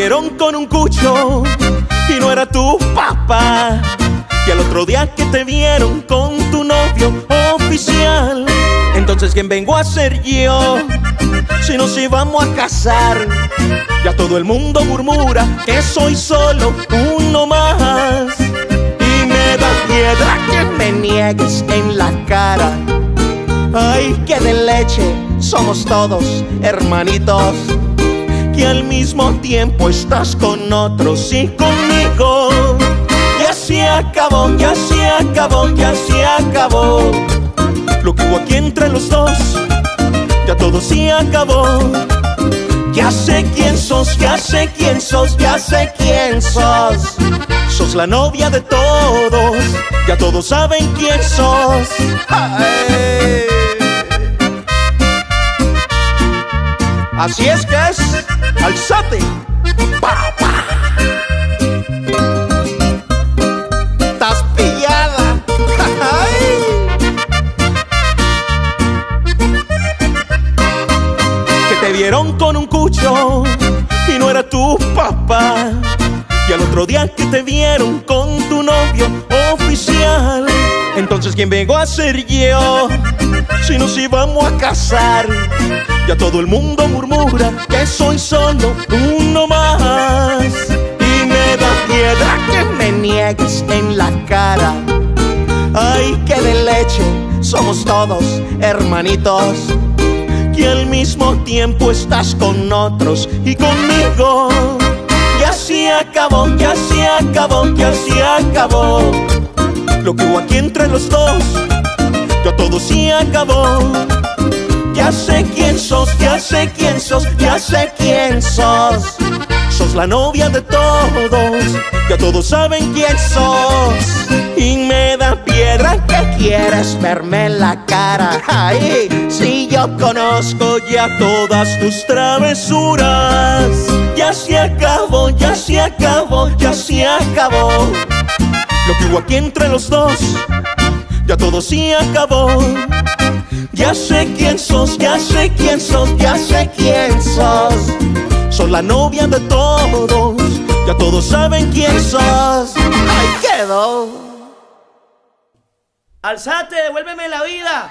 vieron con un cucho y no era tu papá. Y al otro día que te vieron con tu novio oficial. Entonces, ¿quién vengo a ser yo? Si nos íbamos a casar. Ya todo el mundo murmura que soy solo uno más. Y me da piedra que me niegues en la cara. Ay, que de leche somos todos hermanitos. Que al mismo tiempo estás con otros y conmigo. Ya se acabó, ya se acabó, ya se acabó. Lo que hubo aquí entre los dos, ya todo se acabó. Ya sé quién sos, ya sé quién sos, ya sé quién sos. Sos la novia de todos, ya todos saben quién sos. Así es que es, alzate. Pa, pa. Estás pillada. Que te vieron con un cucho y no era tu papá. Y al otro día que te vieron con tu novio oficial. Entonces, ¿quién vengo a ser yo? Si nos íbamos a casar. Ya todo el mundo murmura que soy solo uno más. Y me da piedra que me niegues en la cara. Ay, que de leche somos todos hermanitos. Que al mismo tiempo estás con otros y conmigo. Ya se acabó, ya se acabó, ya se acabó. Lo que hubo aquí entre los dos, ya todo se acabó. Ya sé quién sos, ya sé quién sos, ya sé quién sos. Sos la novia de todos, ya todos saben quién sos. Y me da piedra que quieres verme en la cara. Ay, si yo conozco ya todas tus travesuras. Ya se acabó, ya se acabó, ya se acabó. Aquí entre los dos, ya todo se acabó. Ya sé quién sos, ya sé quién sos, ya sé quién sos. Sos la novia de todos, ya todos saben quién sos. Ahí quedó. Alzate, devuélveme la vida.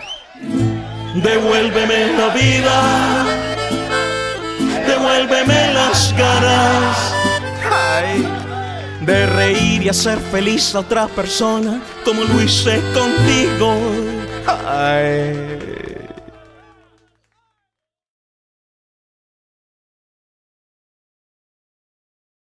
Devuélveme la vida, devuélveme las ganas ay, de reír y hacer feliz a otra persona como lo hice contigo.